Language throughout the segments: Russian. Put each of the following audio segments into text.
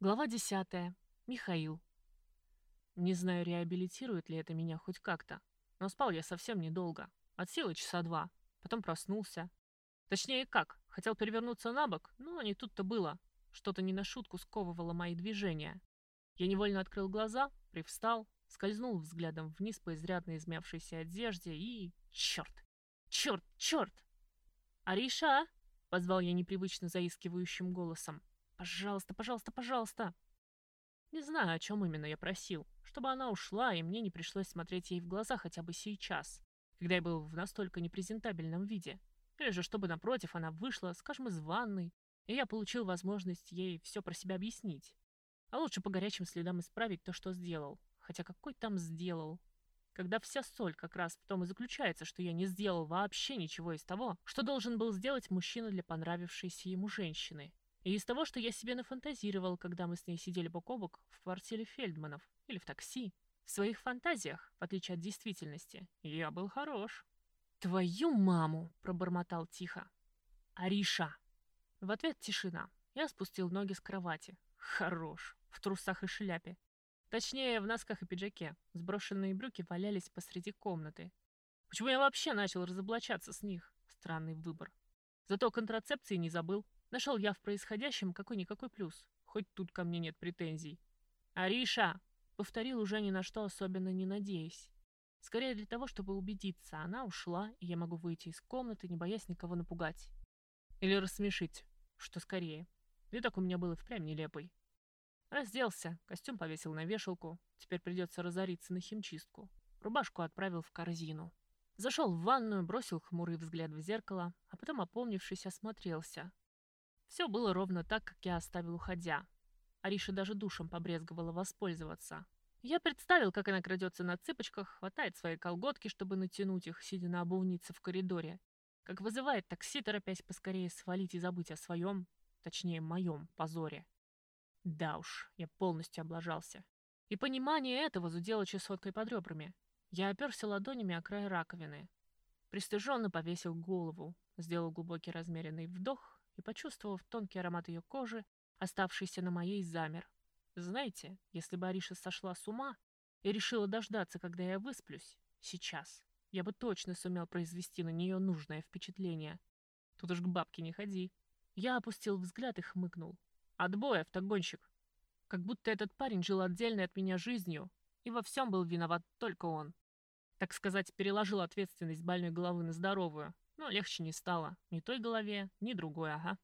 Глава 10. Михаил. Не знаю, реабилитирует ли это меня хоть как-то, но спал я совсем недолго, от силы часа два, потом проснулся. Точнее как, хотел перевернуться на бок, но не тут-то было. Что-то не на шутку сковывало мои движения. Я невольно открыл глаза, привстал, скользнул взглядом вниз по изрядно измявшейся одежде и... Черт! Черт! Черт! «Ариша!» — позвал я непривычно заискивающим голосом. «Пожалуйста, пожалуйста, пожалуйста!» Не знаю, о чем именно я просил, чтобы она ушла, и мне не пришлось смотреть ей в глаза хотя бы сейчас, когда я был в настолько непрезентабельном виде. Или же, чтобы, напротив, она вышла, скажем, из ванной, и я получил возможность ей все про себя объяснить. А лучше по горячим следам исправить то, что сделал. Хотя какой там сделал? Когда вся соль как раз в том и заключается, что я не сделал вообще ничего из того, что должен был сделать мужчина для понравившейся ему женщины. И из того, что я себе нафантазировал, когда мы с ней сидели бок о бок в квартире Фельдманов или в такси. В своих фантазиях, в отличие от действительности, я был хорош. «Твою маму!» — пробормотал тихо. «Ариша!» В ответ тишина. Я спустил ноги с кровати. Хорош. В трусах и шляпе. Точнее, в носках и пиджаке. Сброшенные брюки валялись посреди комнаты. Почему я вообще начал разоблачаться с них? Странный выбор. Зато контрацепции не забыл. Нашел я в происходящем какой-никакой плюс. Хоть тут ко мне нет претензий. «Ариша!» — повторил уже ни на что особенно не надеясь. Скорее для того, чтобы убедиться, она ушла, и я могу выйти из комнаты, не боясь никого напугать. Или рассмешить, что скорее. Видок у меня был и впрямь нелепый. Разделся, костюм повесил на вешалку, теперь придется разориться на химчистку. Рубашку отправил в корзину. Зашел в ванную, бросил хмурый взгляд в зеркало, а потом, опомнившись, осмотрелся. Все было ровно так, как я оставил уходя. Ариша даже душем побрезговала воспользоваться. Я представил, как она крадется на цыпочках, хватает свои колготки, чтобы натянуть их, сидя на обувнице в коридоре. Как вызывает такси, торопясь поскорее свалить и забыть о своем, точнее, моем позоре. Да уж, я полностью облажался. И понимание этого зудело чесоткой под ребрами. Я оперся ладонями о край раковины. Пристыженно повесил голову, сделал глубокий размеренный вдох и, почувствовав тонкий аромат ее кожи, оставшийся на моей, замер. Знаете, если бы Ариша сошла с ума и решила дождаться, когда я высплюсь, сейчас, я бы точно сумел произвести на нее нужное впечатление. Тут уж к бабке не ходи. Я опустил взгляд и хмыкнул. Отбой, автогонщик. Как будто этот парень жил отдельной от меня жизнью, и во всем был виноват только он. Так сказать, переложил ответственность больной головы на здоровую, но легче не стало. Ни той голове, ни другой, ага.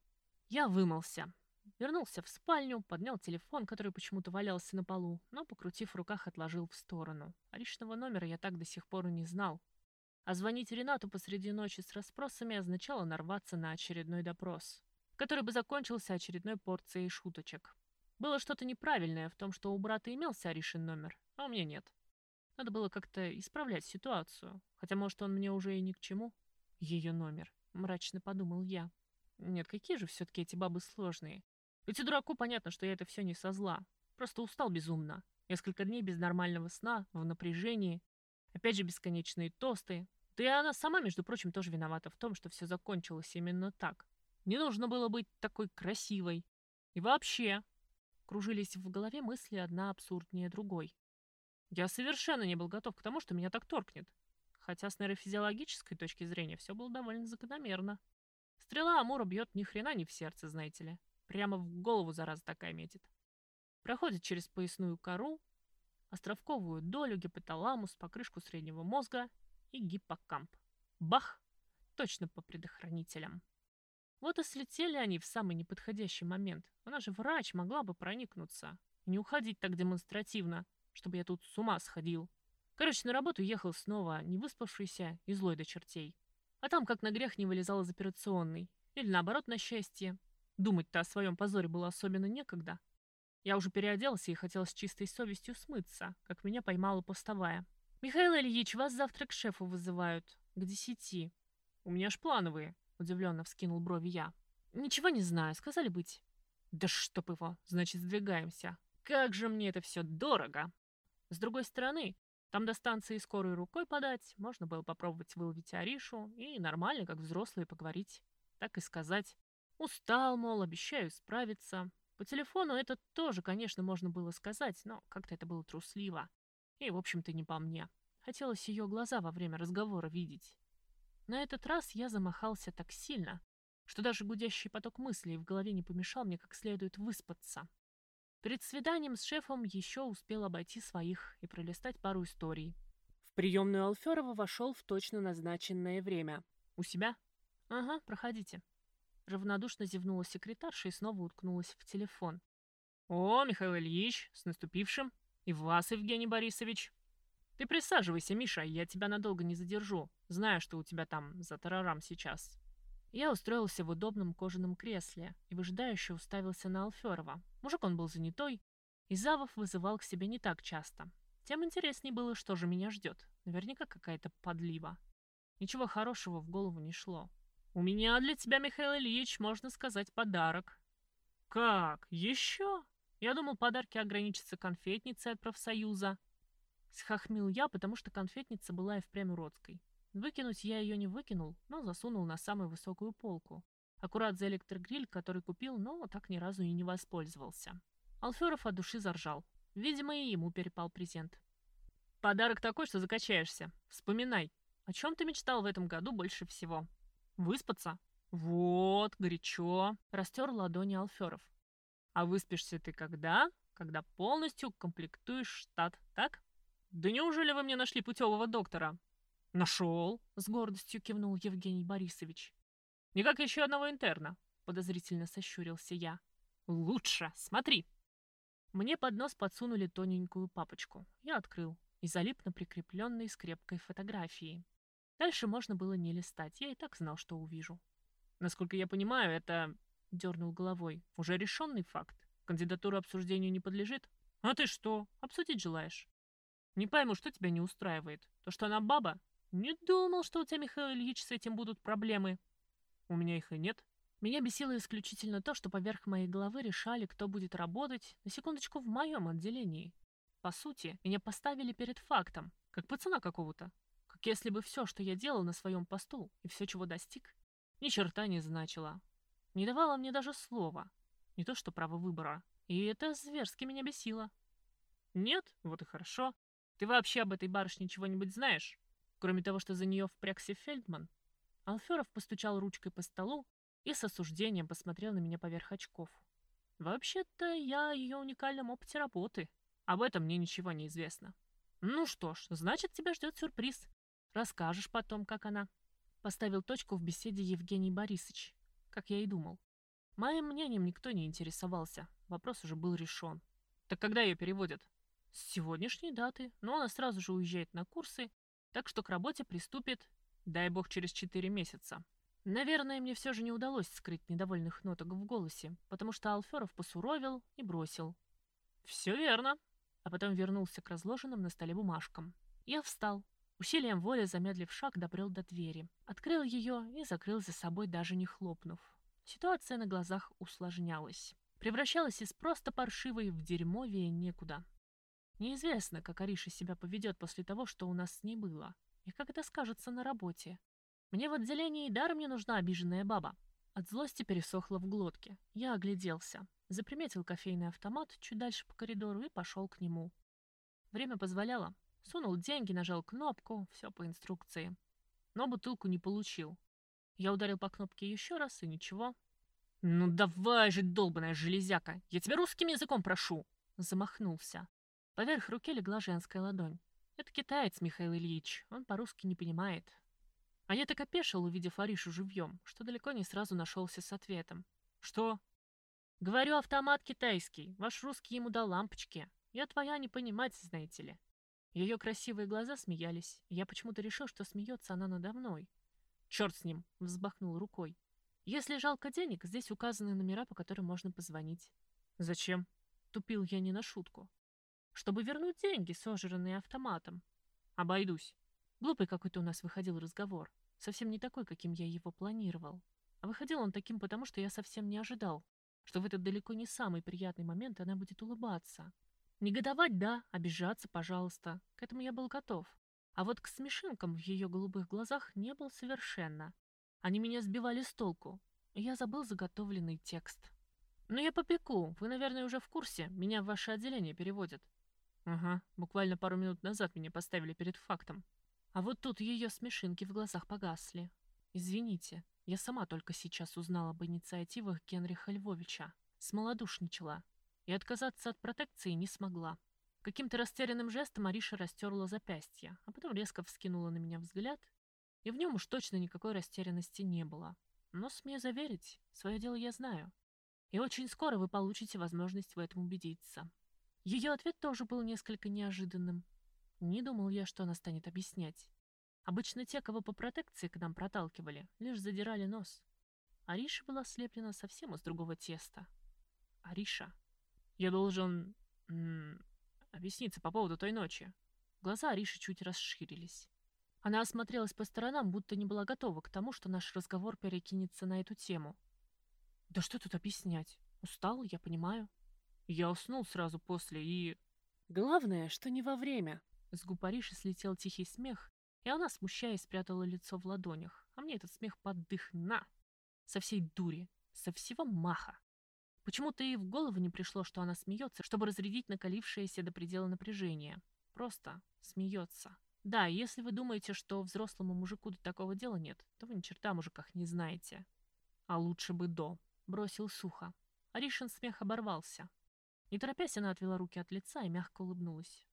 Я вымылся. Вернулся в спальню, поднял телефон, который почему-то валялся на полу, но, покрутив в руках, отложил в сторону. А личного номера я так до сих пор и не знал. А звонить Ренату посреди ночи с расспросами означало нарваться на очередной допрос, который бы закончился очередной порцией шуточек. Было что-то неправильное в том, что у брата имелся Аришин номер, а у меня нет. Надо было как-то исправлять ситуацию, хотя, может, он мне уже и ни к чему. Ее номер, мрачно подумал я. Нет, какие же все-таки эти бабы сложные. Ведь и дураку понятно, что я это все не со зла. Просто устал безумно. Несколько дней без нормального сна, в напряжении. Опять же бесконечные тосты. Да и она сама, между прочим, тоже виновата в том, что все закончилось именно так. Не нужно было быть такой красивой. И вообще, кружились в голове мысли одна абсурднее другой. Я совершенно не был готов к тому, что меня так торкнет хотя с нейрофизиологической точки зрения все было довольно закономерно. Стрела Амура бьет ни хрена не в сердце, знаете ли. Прямо в голову зараза такая метит. Проходит через поясную кору, островковую долю, гипоталамус, покрышку среднего мозга и гиппокамп. Бах! Точно по предохранителям. Вот и слетели они в самый неподходящий момент. Она же врач, могла бы проникнуться. не уходить так демонстративно, чтобы я тут с ума сходил. Короче, на работу ехал снова, не выспавшийся и злой до чертей. А там как на грех не вылезал из операционной. Или наоборот, на счастье. Думать-то о своем позоре было особенно некогда. Я уже переоделся и хотел с чистой совестью смыться, как меня поймала постовая. «Михаил Ильич, вас завтра к шефу вызывают. К десяти». «У меня ж плановые», — удивленно вскинул брови я. «Ничего не знаю, сказали быть». «Да чтоб его, значит, сдвигаемся. Как же мне это все дорого!» С другой стороны, там до станции скорой рукой подать, можно было попробовать выловить Аришу и нормально, как взрослые, поговорить. Так и сказать. Устал, мол, обещаю справиться. По телефону это тоже, конечно, можно было сказать, но как-то это было трусливо. И, в общем-то, не по мне. Хотелось ее глаза во время разговора видеть. На этот раз я замахался так сильно, что даже гудящий поток мыслей в голове не помешал мне как следует выспаться. Перед свиданием с шефом еще успел обойти своих и пролистать пару историй. В приемную Алферова вошел в точно назначенное время. «У себя?» «Ага, проходите». Равнодушно зевнула секретарша и снова уткнулась в телефон. «О, Михаил Ильич, с наступившим! И вас, Евгений Борисович!» «Ты присаживайся, Миша, я тебя надолго не задержу. Знаю, что у тебя там за тарарам сейчас». Я устроился в удобном кожаном кресле и выжидающе уставился на Алферова. Мужик он был занятой, и Завов вызывал к себе не так часто. Тем интереснее было, что же меня ждет. Наверняка какая-то подлива. Ничего хорошего в голову не шло. «У меня для тебя, Михаил Ильич, можно сказать, подарок». «Как? Еще?» Я думал, подарки ограничатся конфетницей от профсоюза. Схохмил я, потому что конфетница была и впрямь уродской. Выкинуть я ее не выкинул, но засунул на самую высокую полку. Аккурат за электрогриль, который купил, но так ни разу и не воспользовался. Алферов от души заржал. Видимо, и ему перепал презент. «Подарок такой, что закачаешься. Вспоминай, о чем ты мечтал в этом году больше всего? Выспаться? Вот, горячо!» Растер ладони Алферов. «А выспишься ты когда? Когда полностью комплектуешь штат, так?» «Да неужели вы мне нашли путевого доктора?» «Нашел», — с гордостью кивнул Евгений Борисович. «Не как еще одного интерна», — подозрительно сощурился я. «Лучше, смотри». Мне под нос подсунули тоненькую папочку. Я открыл и залип на прикрепленной скрепкой фотографии. Дальше можно было не листать, я и так знал, что увижу. Насколько я понимаю, это... Дернул головой. Уже решенный факт. Кандидатура обсуждению не подлежит. А ты что, обсудить желаешь? Не пойму, что тебя не устраивает. То, что она баба? Не думал, что у тебя, Михаил Ильич, с этим будут проблемы. У меня их и нет. Меня бесило исключительно то, что поверх моей головы решали, кто будет работать, на секундочку, в моем отделении. По сути, меня поставили перед фактом, как пацана какого-то. Как если бы все, что я делал на своем посту, и все, чего достиг, ни черта не значило. Не давало мне даже слова. Не то что право выбора. И это зверски меня бесило. Нет? Вот и хорошо. Ты вообще об этой барышне чего-нибудь знаешь? Кроме того, что за нее впрягся Фельдман? Алферов постучал ручкой по столу и с осуждением посмотрел на меня поверх очков. Вообще-то я о ее уникальном опыте работы. Об этом мне ничего не известно. Ну что ж, значит, тебя ждет сюрприз. Расскажешь потом, как она. Поставил точку в беседе Евгений Борисович. Как я и думал. Моим мнением никто не интересовался. Вопрос уже был решен. Так когда ее переводят? С сегодняшней даты, но она сразу же уезжает на курсы, так что к работе приступит, дай бог, через 4 месяца. Наверное, мне все же не удалось скрыть недовольных ноток в голосе, потому что Алферов посуровил и бросил. «Все верно», а потом вернулся к разложенным на столе бумажкам. Я встал, усилием воли замедлив шаг, добрел до двери, открыл ее и закрыл за собой, даже не хлопнув. Ситуация на глазах усложнялась. Превращалась из просто паршивой в дерьмовее некуда. Неизвестно, как Ариша себя поведет после того, что у нас с ней было, и как это скажется на работе. Мне в отделении даром не нужна обиженная баба. От злости пересохло в глотке. Я огляделся, заприметил кофейный автомат чуть дальше по коридору и пошел к нему. Время позволяло. Сунул деньги, нажал кнопку, все по инструкции. Но бутылку не получил. Я ударил по кнопке еще раз, и ничего. «Ну давай же, долбаная железяка! Я тебя русским языком прошу!» Замахнулся. Поверх руки легла женская ладонь. Это китаец, Михаил Ильич, он по-русски не понимает. А я так опешил, увидев Аришу живьем, что далеко не сразу нашелся с ответом. «Что?» «Говорю, автомат китайский, ваш русский ему дал лампочки. Я твоя не понимать, знаете ли». Ее красивые глаза смеялись, я почему-то решил, что смеется она надо мной. «Черт с ним!» — взбахнул рукой. «Если жалко денег, здесь указаны номера, по которым можно позвонить». «Зачем?» — тупил я не на шутку чтобы вернуть деньги, сожранные автоматом. Обойдусь. Глупый какой-то у нас выходил разговор. Совсем не такой, каким я его планировал. А выходил он таким, потому что я совсем не ожидал, что в этот далеко не самый приятный момент она будет улыбаться. Негодовать – да, обижаться – пожалуйста. К этому я был готов. А вот к смешинкам в ее голубых глазах не был совершенно. Они меня сбивали с толку. Я забыл заготовленный текст. Ну я попеку, вы, наверное, уже в курсе, меня в ваше отделение переводят. Ага, буквально пару минут назад меня поставили перед фактом. А вот тут ее смешинки в глазах погасли. Извините, я сама только сейчас узнала об инициативах Генриха Львовича. Смолодушничала. И отказаться от протекции не смогла. Каким-то растерянным жестом Ариша растерла запястье, а потом резко вскинула на меня взгляд, и в нем уж точно никакой растерянности не было. Но, смею заверить, свое дело я знаю. И очень скоро вы получите возможность в этом убедиться. Ее ответ тоже был несколько неожиданным. Не думал я, что она станет объяснять. Обычно те, кого по протекции к нам проталкивали, лишь задирали нос. Ариша была слеплена совсем из другого теста. Ариша. Я должен... М -м, объясниться по поводу той ночи. Глаза Ариши чуть расширились. Она осмотрелась по сторонам, будто не была готова к тому, что наш разговор перекинется на эту тему. «Да что тут объяснять? Устал, я понимаю. Я уснул сразу после и...» «Главное, что не во время». С губ Ариши слетел тихий смех, и она, смущаясь, спрятала лицо в ладонях. А мне этот смех поддых на. Со всей дури, со всего маха. Почему-то и в голову не пришло, что она смеется, чтобы разрядить накалившееся до предела напряжение. Просто смеется. Да, если вы думаете, что взрослому мужику до такого дела нет, то вы ни черта о мужиках не знаете. А лучше бы до. Бросил сухо. Аришин смех оборвался. Не торопясь, она отвела руки от лица и мягко улыбнулась.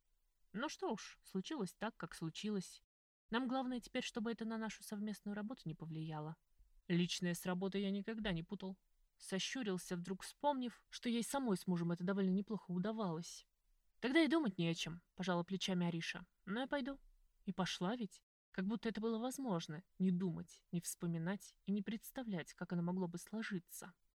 Ну что уж, случилось так, как случилось. Нам главное теперь, чтобы это на нашу совместную работу не повлияло. Личное с работой я никогда не путал. Сощурился, вдруг вспомнив, что ей самой с мужем это довольно неплохо удавалось. «Тогда и думать не о чем», — пожала плечами Ариша. «Но я пойду». И пошла ведь. Как будто это было возможно. Не думать, не вспоминать и не представлять, как оно могло бы сложиться.